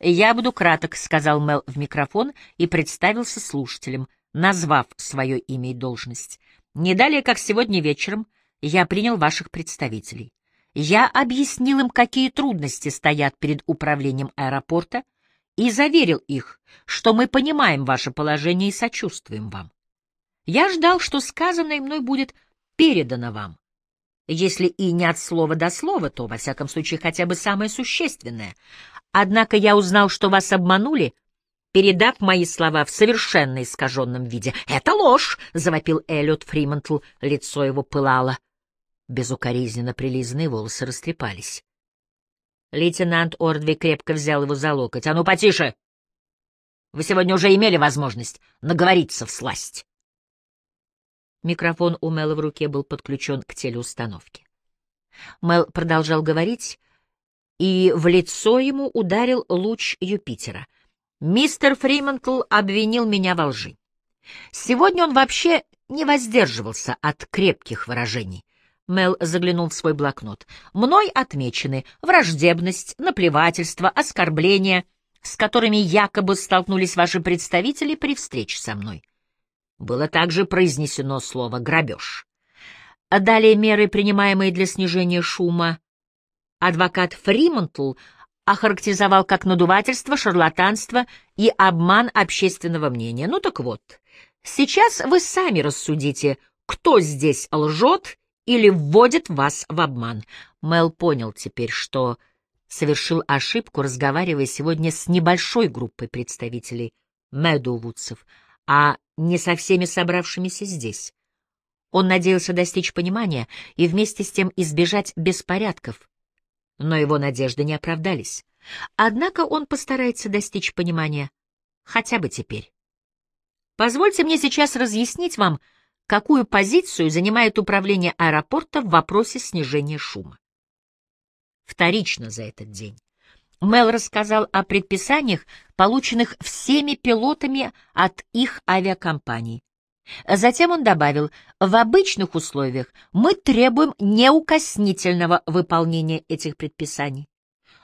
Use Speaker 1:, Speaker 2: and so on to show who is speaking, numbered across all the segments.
Speaker 1: «Я буду краток», — сказал Мел в микрофон и представился слушателям, назвав свое имя и должность. «Не далее, как сегодня вечером, я принял ваших представителей. Я объяснил им, какие трудности стоят перед управлением аэропорта, и заверил их, что мы понимаем ваше положение и сочувствуем вам. Я ждал, что сказанное мной будет передано вам. Если и не от слова до слова, то, во всяком случае, хотя бы самое существенное. Однако я узнал, что вас обманули, передав мои слова в совершенно искаженном виде. «Это ложь!» — завопил Эллиот Фримонтл, лицо его пылало. Безукоризненно прилизанные волосы растрепались. Лейтенант Ордви крепко взял его за локоть. — А ну, потише! Вы сегодня уже имели возможность наговориться всласть. Микрофон у Мэла в руке был подключен к телеустановке. Мэл продолжал говорить, и в лицо ему ударил луч Юпитера. Мистер Фримонтл обвинил меня во лжи. Сегодня он вообще не воздерживался от крепких выражений. Мэл заглянул в свой блокнот. «Мной отмечены враждебность, наплевательство, оскорбления, с которыми якобы столкнулись ваши представители при встрече со мной. Было также произнесено слово «грабеж». А далее меры, принимаемые для снижения шума. Адвокат Фримонтл охарактеризовал как надувательство, шарлатанство и обман общественного мнения. Ну так вот, сейчас вы сами рассудите, кто здесь лжет или вводит вас в обман. Мел понял теперь, что совершил ошибку, разговаривая сегодня с небольшой группой представителей Мэдоувудцев, а не со всеми собравшимися здесь. Он надеялся достичь понимания и вместе с тем избежать беспорядков, но его надежды не оправдались. Однако он постарается достичь понимания хотя бы теперь. Позвольте мне сейчас разъяснить вам, какую позицию занимает управление аэропорта в вопросе снижения шума. Вторично за этот день. Мел рассказал о предписаниях, полученных всеми пилотами от их авиакомпаний. Затем он добавил, в обычных условиях мы требуем неукоснительного выполнения этих предписаний.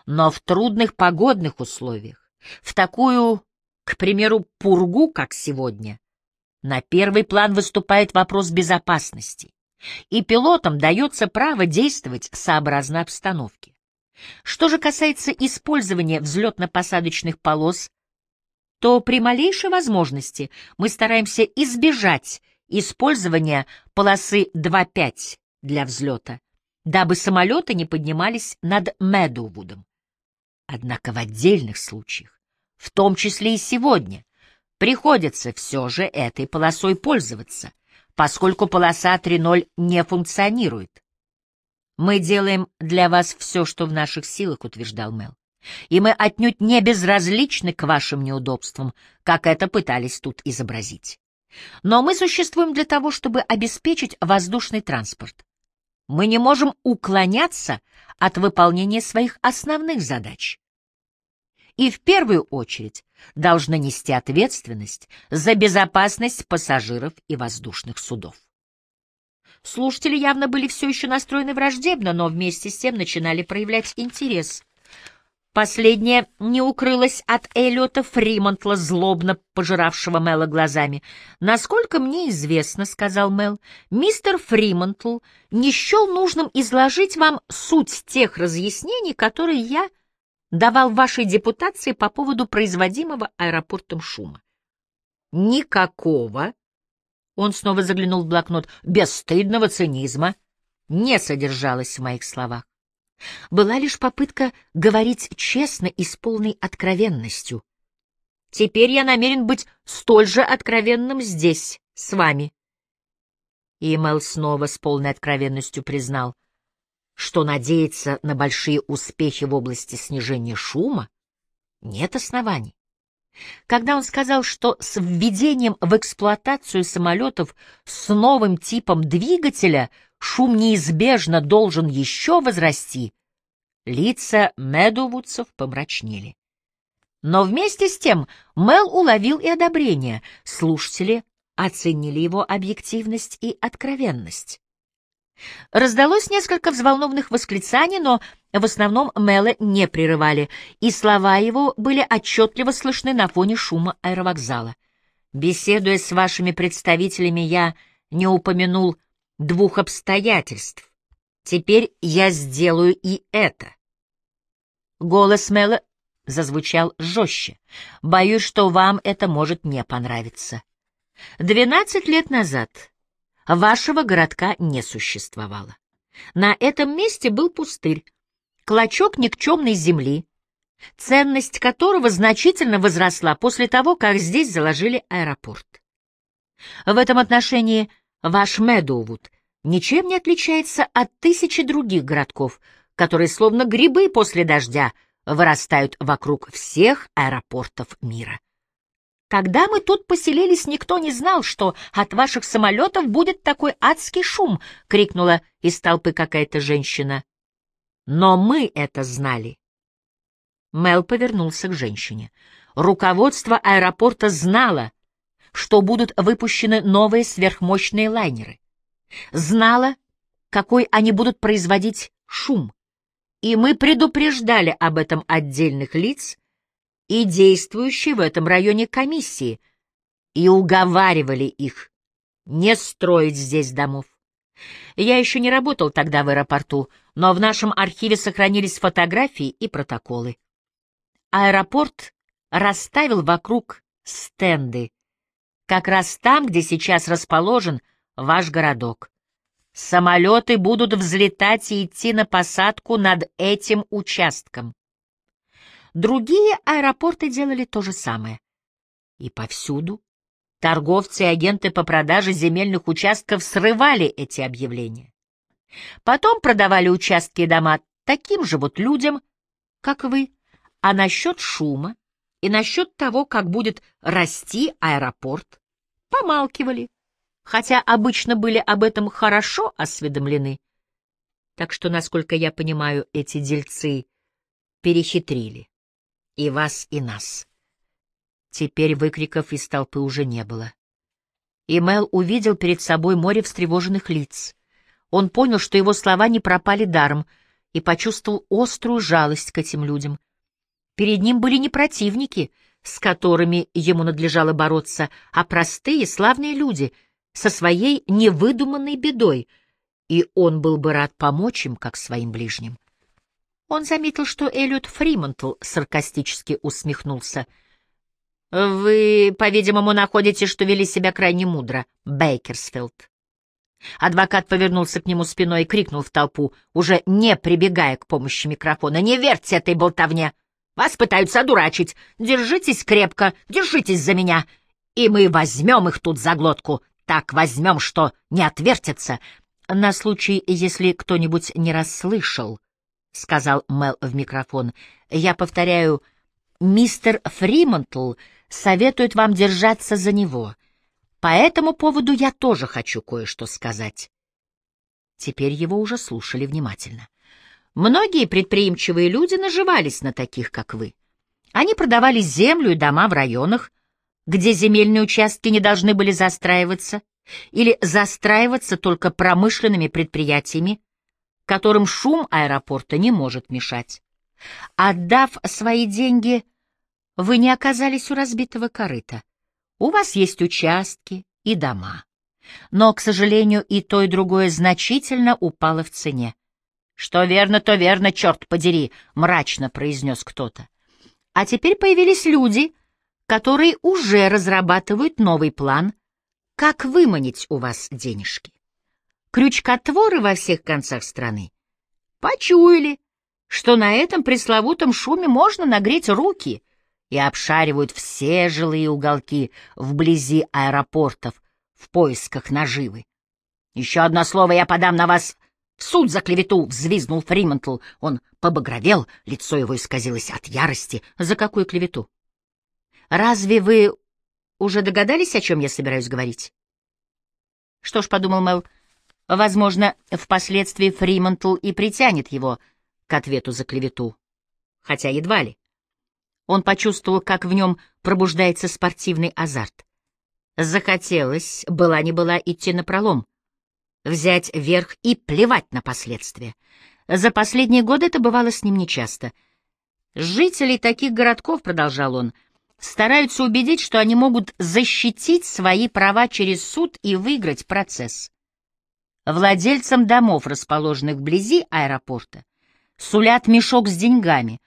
Speaker 1: Но в трудных погодных условиях, в такую, к примеру, пургу, как сегодня, на первый план выступает вопрос безопасности, и пилотам дается право действовать сообразно обстановке. Что же касается использования взлетно-посадочных полос, то при малейшей возможности мы стараемся избежать использования полосы 2.5 для взлета, дабы самолеты не поднимались над Медоувудом. Однако в отдельных случаях, в том числе и сегодня, приходится все же этой полосой пользоваться, поскольку полоса 3.0 не функционирует. «Мы делаем для вас все, что в наших силах», — утверждал Мел. «И мы отнюдь не безразличны к вашим неудобствам, как это пытались тут изобразить. Но мы существуем для того, чтобы обеспечить воздушный транспорт. Мы не можем уклоняться от выполнения своих основных задач и в первую очередь должны нести ответственность за безопасность пассажиров и воздушных судов. Слушатели явно были все еще настроены враждебно, но вместе с тем начинали проявлять интерес. Последнее не укрылось от Эллиота Фримонтла, злобно пожиравшего Мэла глазами. «Насколько мне известно, — сказал Мэл, — мистер Фримонтл не счел нужным изложить вам суть тех разъяснений, которые я давал вашей депутации по поводу производимого аэропортом шума. Никакого, он снова заглянул в блокнот, бесстыдного цинизма не содержалось в моих словах. Была лишь попытка говорить честно и с полной откровенностью. Теперь я намерен быть столь же откровенным здесь, с вами. И Мэл снова с полной откровенностью признал, что надеяться на большие успехи в области снижения шума нет оснований. Когда он сказал, что с введением в эксплуатацию самолетов с новым типом двигателя шум неизбежно должен еще возрасти, лица Медовудцев помрачнели. Но вместе с тем Мел уловил и одобрение, слушатели оценили его объективность и откровенность. Раздалось несколько взволнованных восклицаний, но в основном Мэла не прерывали, и слова его были отчетливо слышны на фоне шума аэровокзала. Беседуя с вашими представителями, я не упомянул двух обстоятельств. Теперь я сделаю и это. Голос Мэла зазвучал жестче. Боюсь, что вам это может не понравиться. Двенадцать лет назад вашего городка не существовало. На этом месте был пустырь, клочок никчемной земли, ценность которого значительно возросла после того, как здесь заложили аэропорт. В этом отношении ваш Медоувуд ничем не отличается от тысячи других городков, которые словно грибы после дождя вырастают вокруг всех аэропортов мира. Когда мы тут поселились, никто не знал, что от ваших самолетов будет такой адский шум, — крикнула из толпы какая-то женщина. Но мы это знали. Мел повернулся к женщине. Руководство аэропорта знало, что будут выпущены новые сверхмощные лайнеры. Знало, какой они будут производить шум. И мы предупреждали об этом отдельных лиц и действующие в этом районе комиссии и уговаривали их не строить здесь домов. Я еще не работал тогда в аэропорту, но в нашем архиве сохранились фотографии и протоколы. Аэропорт расставил вокруг стенды, как раз там, где сейчас расположен ваш городок. Самолеты будут взлетать и идти на посадку над этим участком. Другие аэропорты делали то же самое. И повсюду торговцы и агенты по продаже земельных участков срывали эти объявления. Потом продавали участки и дома таким же вот людям, как вы, а насчет шума и насчет того, как будет расти аэропорт, помалкивали, хотя обычно были об этом хорошо осведомлены. Так что, насколько я понимаю, эти дельцы перехитрили и вас, и нас. Теперь выкриков из толпы уже не было. И Мел увидел перед собой море встревоженных лиц. Он понял, что его слова не пропали даром, и почувствовал острую жалость к этим людям. Перед ним были не противники, с которыми ему надлежало бороться, а простые, славные люди со своей невыдуманной бедой, и он был бы рад помочь им, как своим ближним. Он заметил, что Эллиот Фримонтл саркастически усмехнулся. «Вы, по-видимому, находите, что вели себя крайне мудро, Бейкерсфилд. Адвокат повернулся к нему спиной и крикнул в толпу, уже не прибегая к помощи микрофона. «Не верьте этой болтовне! Вас пытаются одурачить! Держитесь крепко, держитесь за меня, и мы возьмем их тут за глотку! Так возьмем, что не отвертятся!» На случай, если кто-нибудь не расслышал, — сказал Мел в микрофон, — я повторяю, мистер Фримонтл советует вам держаться за него — по этому поводу я тоже хочу кое-что сказать. Теперь его уже слушали внимательно. Многие предприимчивые люди наживались на таких, как вы. Они продавали землю и дома в районах, где земельные участки не должны были застраиваться или застраиваться только промышленными предприятиями, которым шум аэропорта не может мешать. Отдав свои деньги, вы не оказались у разбитого корыта. У вас есть участки и дома. Но, к сожалению, и то, и другое значительно упало в цене. «Что верно, то верно, черт подери», — мрачно произнес кто-то. А теперь появились люди, которые уже разрабатывают новый план, как выманить у вас денежки. Крючкотворы во всех концах страны почуяли, что на этом пресловутом шуме можно нагреть руки — и обшаривают все жилые уголки вблизи аэропортов в поисках наживы. «Еще одно слово, я подам на вас в суд за клевету!» — взвизнул Фримонтл. Он побагровел, лицо его исказилось от ярости. «За какую клевету?» «Разве вы уже догадались, о чем я собираюсь говорить?» «Что ж», — подумал Мэл, — «возможно, впоследствии Фримонтл и притянет его к ответу за клевету, хотя едва ли». Он почувствовал, как в нем пробуждается спортивный азарт. Захотелось, была не была, идти напролом, взять верх и плевать на последствия. За последние годы это бывало с ним нечасто. Жителей таких городков, — продолжал он, — стараются убедить, что они могут защитить свои права через суд и выиграть процесс. Владельцам домов, расположенных вблизи аэропорта, сулят мешок с деньгами,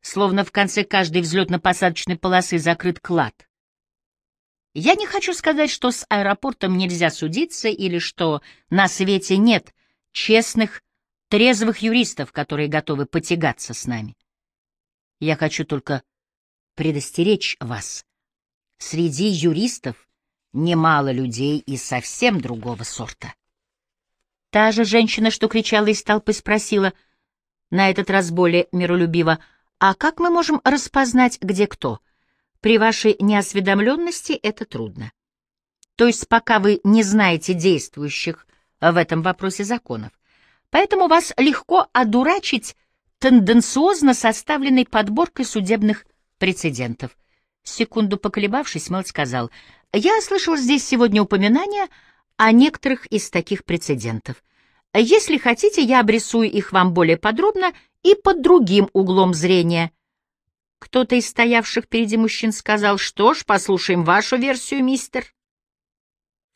Speaker 1: словно в конце каждой взлетно-посадочной полосы закрыт клад. Я не хочу сказать, что с аэропортом нельзя судиться или что на свете нет честных, трезвых юристов, которые готовы потягаться с нами. Я хочу только предостеречь вас. Среди юристов немало людей и совсем другого сорта. Та же женщина, что кричала из толпы, спросила, на этот раз более миролюбиво, «А как мы можем распознать, где кто?» При вашей неосведомленности это трудно. То есть пока вы не знаете действующих в этом вопросе законов. Поэтому вас легко одурачить тенденциозно составленной подборкой судебных прецедентов. Секунду поколебавшись, Мэл сказал, «Я слышал здесь сегодня упоминания о некоторых из таких прецедентов. Если хотите, я обрисую их вам более подробно и под другим углом зрения. Кто-то из стоявших впереди мужчин сказал, «Что ж, послушаем вашу версию, мистер».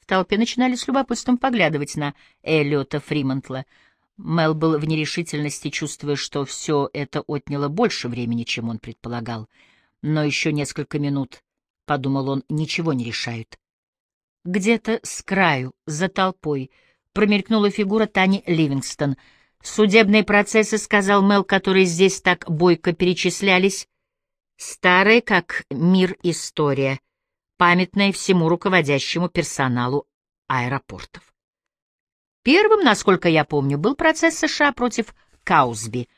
Speaker 1: В толпе начинали с любопытством поглядывать на Эллиота Фримонтла. Мел был в нерешительности, чувствуя, что все это отняло больше времени, чем он предполагал. Но еще несколько минут, — подумал он, — ничего не решают. Где-то с краю, за толпой, промелькнула фигура Тани Ливингстон. Судебные процессы, — сказал Мел, которые здесь так бойко перечислялись, Старая, как мир история, памятная всему руководящему персоналу аэропортов. Первым, насколько я помню, был процесс США против Каузби.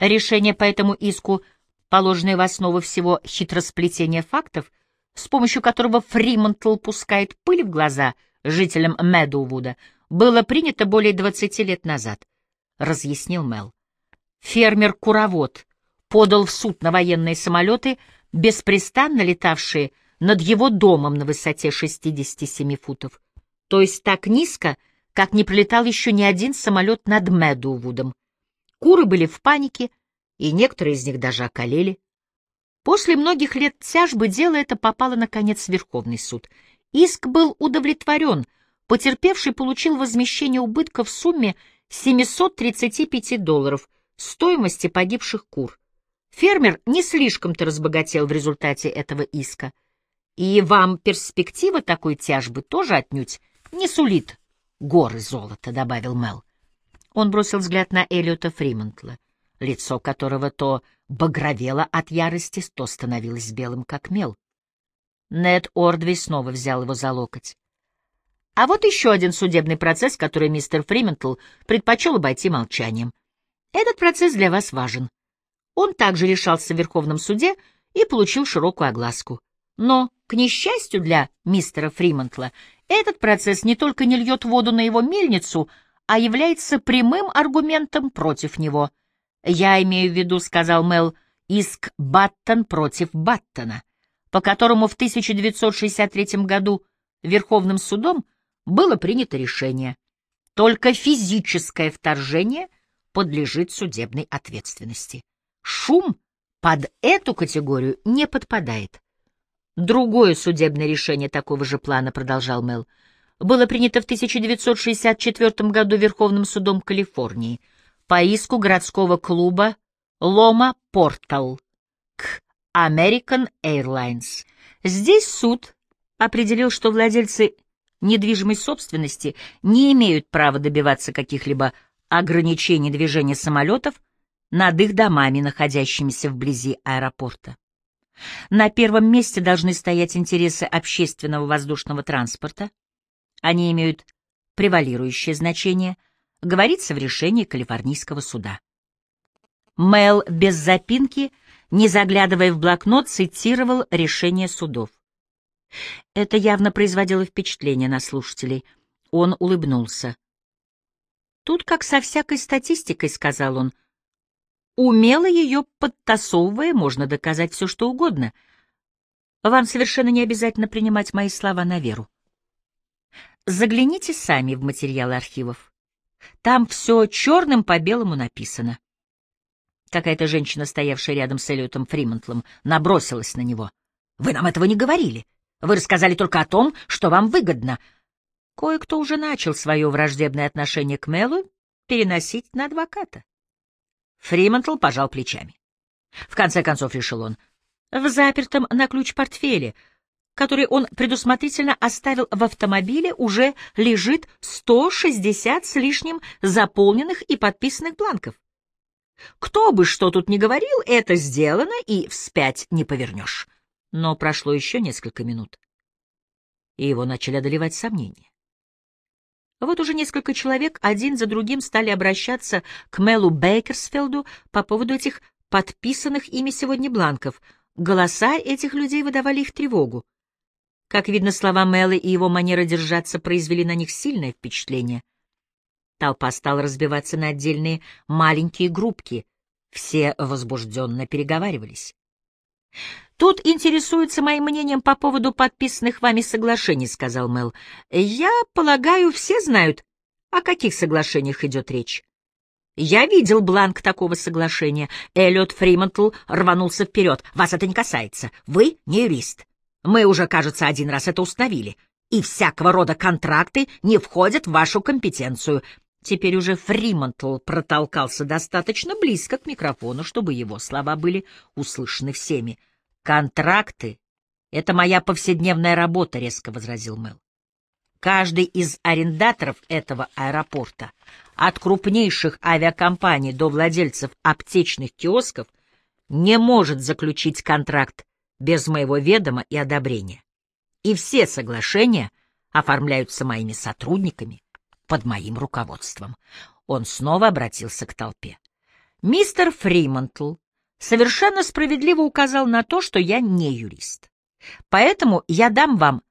Speaker 1: Решение по этому иску, положенное в основу всего хитросплетения фактов, с помощью которого Фримонтл пускает пыль в глаза жителям Медоувуда, было принято более 20 лет назад, — разъяснил Мел. Фермер-куровод подал в суд на военные самолеты, беспрестанно летавшие над его домом на высоте 67 футов, то есть так низко, как не пролетал еще ни один самолет над Медоувудом. Куры были в панике, и некоторые из них даже околели. После многих лет тяжбы дело это попало, наконец, в Верховный суд. Иск был удовлетворен, потерпевший получил возмещение убытков в сумме 735 долларов стоимости погибших кур. Фермер не слишком-то разбогател в результате этого иска. И вам перспектива такой тяжбы тоже отнюдь не сулит горы золота, — добавил Мел. Он бросил взгляд на Эллиота Фримонтла, лицо которого то багровело от ярости, то становилось белым, как мел. Нед Ордви снова взял его за локоть. А вот еще один судебный процесс, который мистер Фримонтл предпочел обойти молчанием. Этот процесс для вас важен. Он также решался в Верховном суде и получил широкую огласку. Но, к несчастью для мистера Фримонтла, этот процесс не только не льет воду на его мельницу, а является прямым аргументом против него. «Я имею в виду, — сказал Мел, — иск Баттон против Баттона, по которому в 1963 году Верховным судом было принято решение. Только физическое вторжение подлежит судебной ответственности. Шум под эту категорию не подпадает. Другое судебное решение такого же плана, продолжал Мел, было принято в 1964 году Верховным судом Калифорнии по иску городского клуба Лома Портал к American Airlines. Здесь суд определил, что владельцы недвижимой собственности не имеют права добиваться каких-либо ограничений движения самолетов над их домами, находящимися вблизи аэропорта. На первом месте должны стоять интересы общественного воздушного транспорта. Они имеют превалирующее значение, говорится в решении Калифорнийского суда. Мэл без запинки, не заглядывая в блокнот, цитировал решение судов. Это явно производило впечатление на слушателей. Он улыбнулся. «Тут как со всякой статистикой», — сказал он, Умело ее подтасовывая, можно доказать все, что угодно. Вам совершенно не обязательно принимать мои слова на веру. Загляните сами в материалы архивов. Там все черным по белому написано. Какая-то женщина, стоявшая рядом с Эллиотом Фримонтлом, набросилась на него. «Вы нам этого не говорили. Вы рассказали только о том, что вам выгодно». Кое-кто уже начал свое враждебное отношение к Мелу переносить на адвоката. Фримонтл пожал плечами. В конце концов, решил он, в запертом на ключ портфеле, который он предусмотрительно оставил в автомобиле, уже лежит 160 с лишним заполненных и подписанных бланков. Кто бы что тут ни говорил, это сделано, и вспять не повернешь. Но прошло еще несколько минут, и его начали одолевать сомнения. Вот уже несколько человек один за другим стали обращаться к Мелу Бейкерсфелду по поводу этих подписанных ими сегодня бланков. Голоса этих людей выдавали их тревогу. Как видно, слова Мэла и его манера держаться произвели на них сильное впечатление. Толпа стала разбиваться на отдельные маленькие группки. Все возбужденно переговаривались. «Тут интересуются моим мнением по поводу подписанных вами соглашений», — сказал Мэл. «Я полагаю, все знают, о каких соглашениях идет речь». «Я видел бланк такого соглашения». Эллиот Фримонтл рванулся вперед. «Вас это не касается. Вы не юрист. Мы уже, кажется, один раз это установили. И всякого рода контракты не входят в вашу компетенцию. Теперь уже Фримонтл протолкался достаточно близко к микрофону, чтобы его слова были услышаны всеми. «Контракты — это моя повседневная работа», — резко возразил Мэл. «Каждый из арендаторов этого аэропорта, от крупнейших авиакомпаний до владельцев аптечных киосков, не может заключить контракт без моего ведома и одобрения. И все соглашения оформляются моими сотрудниками под моим руководством. Он снова обратился к толпе. Мистер Фримонтл совершенно справедливо указал на то, что я не юрист. Поэтому я дам вам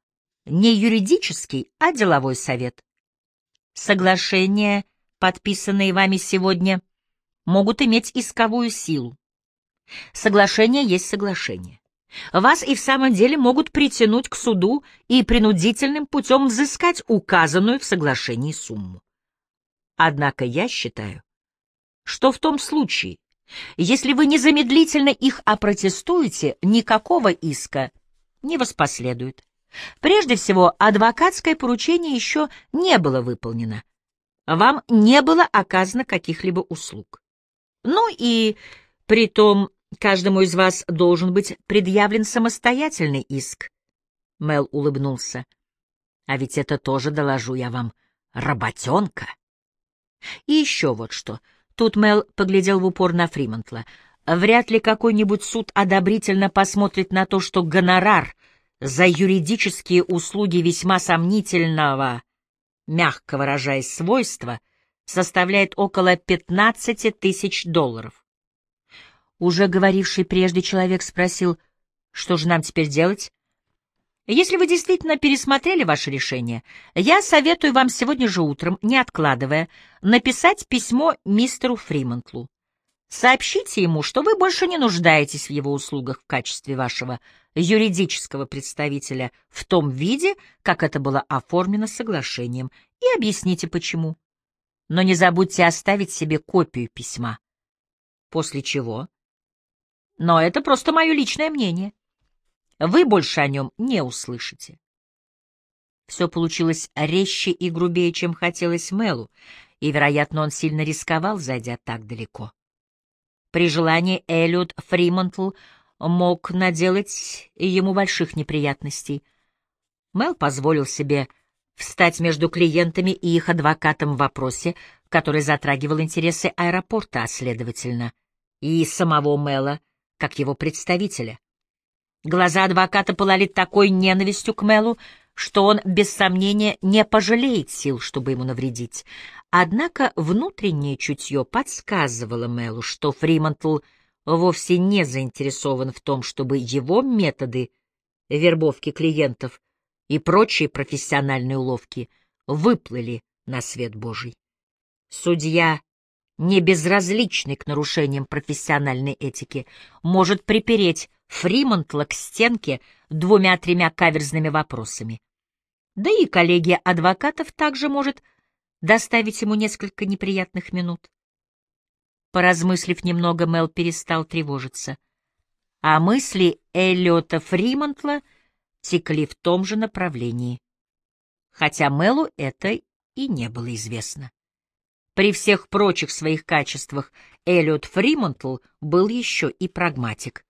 Speaker 1: не юридический, а деловой совет. Соглашения, подписанные вами сегодня, могут иметь исковую силу. Соглашение есть соглашение. Вас и в самом деле могут притянуть к суду и принудительным путем взыскать указанную в соглашении сумму. Однако я считаю, что в том случае, если вы незамедлительно их опротестуете, никакого иска не воспоследует. Прежде всего, адвокатское поручение еще не было выполнено. Вам не было оказано каких-либо услуг. Ну и при том Каждому из вас должен быть предъявлен самостоятельный иск. Мел улыбнулся. А ведь это тоже, доложу я вам, работенка. И еще вот что. Тут Мел поглядел в упор на Фримонтла. Вряд ли какой-нибудь суд одобрительно посмотрит на то, что гонорар за юридические услуги весьма сомнительного, мягко выражаясь, свойства составляет около 15 тысяч долларов. Уже говоривший прежде человек спросил, что же нам теперь делать? Если вы действительно пересмотрели ваше решение, я советую вам сегодня же утром, не откладывая, написать письмо мистеру Фримонтлу. Сообщите ему, что вы больше не нуждаетесь в его услугах в качестве вашего юридического представителя в том виде, как это было оформлено соглашением, и объясните почему. Но не забудьте оставить себе копию письма. После чего но это просто мое личное мнение. Вы больше о нем не услышите. Все получилось резче и грубее, чем хотелось Мелу, и, вероятно, он сильно рисковал, зайдя так далеко. При желании Эллиот Фримонтл мог наделать ему больших неприятностей. Мел позволил себе встать между клиентами и их адвокатом в вопросе, который затрагивал интересы аэропорта, а, следовательно, и самого Мела — как его представителя. Глаза адвоката пылали такой ненавистью к Мелу, что он, без сомнения, не пожалеет сил, чтобы ему навредить. Однако внутреннее чутье подсказывало Мелу, что Фримонтл вовсе не заинтересован в том, чтобы его методы вербовки клиентов и прочие профессиональные уловки выплыли на свет Божий. Судья не безразличный к нарушениям профессиональной этики, может припереть Фримонтла к стенке двумя-тремя каверзными вопросами. Да и коллегия адвокатов также может доставить ему несколько неприятных минут. Поразмыслив немного, Мел перестал тревожиться, а мысли Эллиота Фримонтла текли в том же направлении, хотя Мелу это и не было известно. При всех прочих своих качествах Эллиот Фримонтл был еще и прагматик.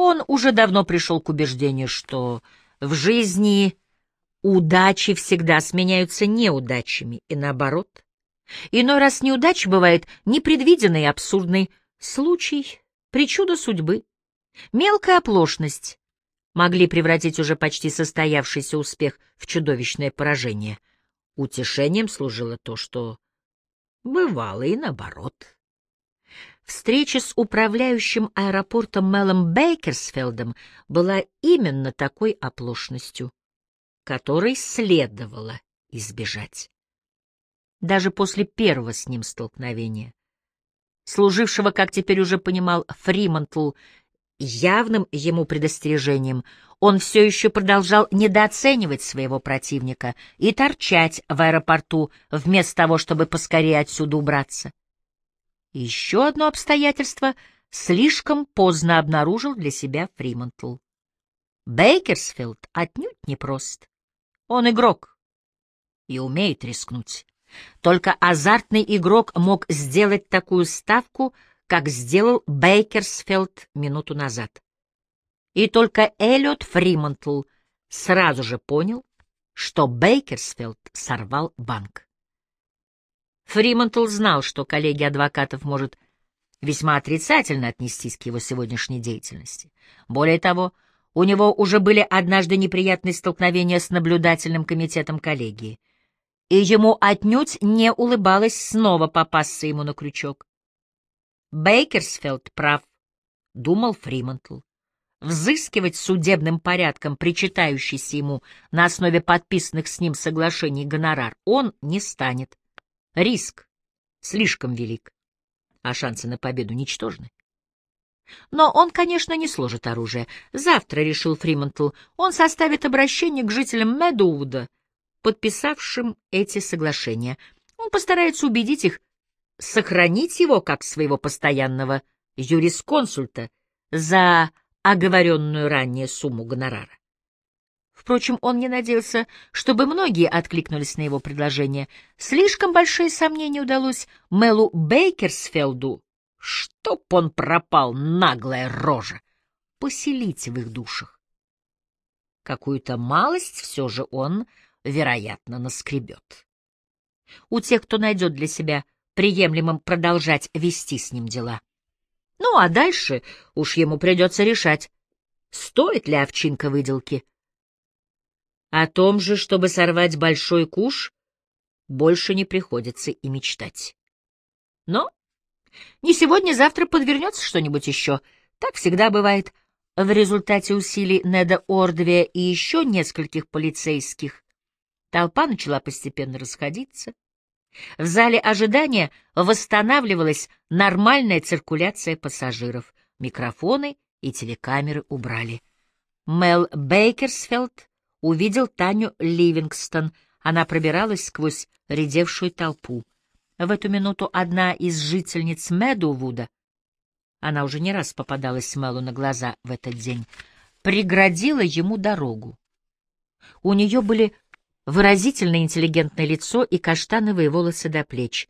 Speaker 1: Он уже давно пришел к убеждению, что в жизни удачи всегда сменяются неудачами, и наоборот. Иной раз неудача бывает непредвиденный абсурдный случай, причуда судьбы. Мелкая оплошность могли превратить уже почти состоявшийся успех в чудовищное поражение. Утешением служило то, что Бывало и наоборот. Встреча с управляющим аэропортом Мелом Бейкерсфелдом была именно такой оплошностью, которой следовало избежать. Даже после первого с ним столкновения, служившего, как теперь уже понимал Фримонтл, явным ему предостережением, он все еще продолжал недооценивать своего противника и торчать в аэропорту вместо того, чтобы поскорее отсюда убраться. Еще одно обстоятельство слишком поздно обнаружил для себя Фримонтл. Бейкерсфилд отнюдь не прост. Он игрок и умеет рискнуть. Только азартный игрок мог сделать такую ставку — как сделал Бейкерсфелд минуту назад. И только Эллиот Фримонтл сразу же понял, что Бейкерсфелд сорвал банк. Фримонтл знал, что коллегия адвокатов может весьма отрицательно отнестись к его сегодняшней деятельности. Более того, у него уже были однажды неприятные столкновения с наблюдательным комитетом коллегии, и ему отнюдь не улыбалось снова попасться ему на крючок. Бейкерсфелд прав, — думал Фримонтл. Взыскивать судебным порядком причитающийся ему на основе подписанных с ним соглашений гонорар он не станет. Риск слишком велик, а шансы на победу ничтожны. Но он, конечно, не сложит оружие. Завтра, — решил Фримонтл, — он составит обращение к жителям Медоуда, подписавшим эти соглашения. Он постарается убедить их сохранить его как своего постоянного юрисконсульта за оговоренную ранее сумму гонорара. Впрочем, он не надеялся, чтобы многие откликнулись на его предложение. Слишком большие сомнения удалось Мелу Бейкерсфелду, чтоб он пропал, наглая рожа, поселить в их душах. Какую-то малость все же он, вероятно, наскребет. У тех, кто найдет для себя приемлемым продолжать вести с ним дела. Ну, а дальше уж ему придется решать, стоит ли овчинка выделки. О том же, чтобы сорвать большой куш, больше не приходится и мечтать. Но не сегодня-завтра подвернется что-нибудь еще. Так всегда бывает. В результате усилий Неда Ордвия и еще нескольких полицейских толпа начала постепенно расходиться. В зале ожидания восстанавливалась нормальная циркуляция пассажиров. Микрофоны и телекамеры убрали. Мел Бейкерсфелд увидел Таню Ливингстон. Она пробиралась сквозь редевшую толпу. В эту минуту одна из жительниц Медувуда, она уже не раз попадалась Мелу на глаза в этот день, преградила ему дорогу. У нее были выразительное интеллигентное лицо и каштановые волосы до плеч.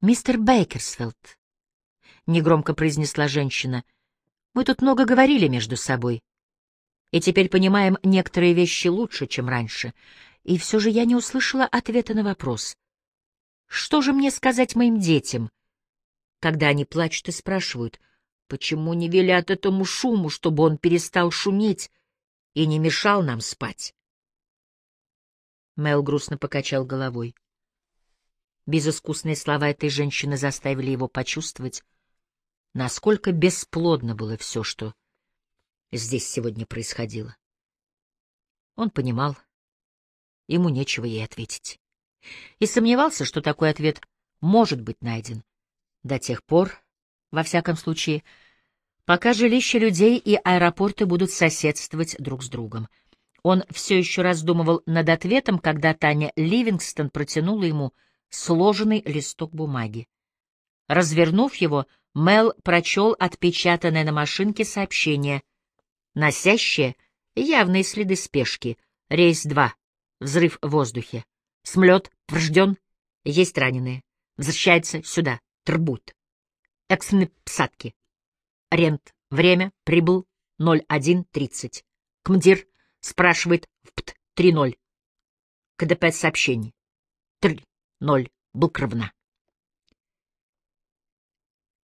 Speaker 1: «Мистер Бейкерсфилд», — негромко произнесла женщина, — «мы тут много говорили между собой, и теперь понимаем некоторые вещи лучше, чем раньше, и все же я не услышала ответа на вопрос. Что же мне сказать моим детям, когда они плачут и спрашивают, почему не велят этому шуму, чтобы он перестал шуметь и не мешал нам спать?» Мел грустно покачал головой. Безыскусные слова этой женщины заставили его почувствовать, насколько бесплодно было все, что здесь сегодня происходило. Он понимал, ему нечего ей ответить. И сомневался, что такой ответ может быть найден. До тех пор, во всяком случае, пока жилища людей и аэропорты будут соседствовать друг с другом — Он все еще раздумывал над ответом, когда Таня Ливингстон протянула ему сложенный листок бумаги. Развернув его, Мел прочел отпечатанное на машинке сообщение, носящее явные следы спешки. Рейс 2. Взрыв в воздухе. Смлет врожден. Есть раненые. Возвращается сюда. Трбут. Экстренные посадки. Рент. Время. Прибыл 01.30. Командир спрашивает в ПТ 3.0. КДП сообщений. 3.0. Был кровна.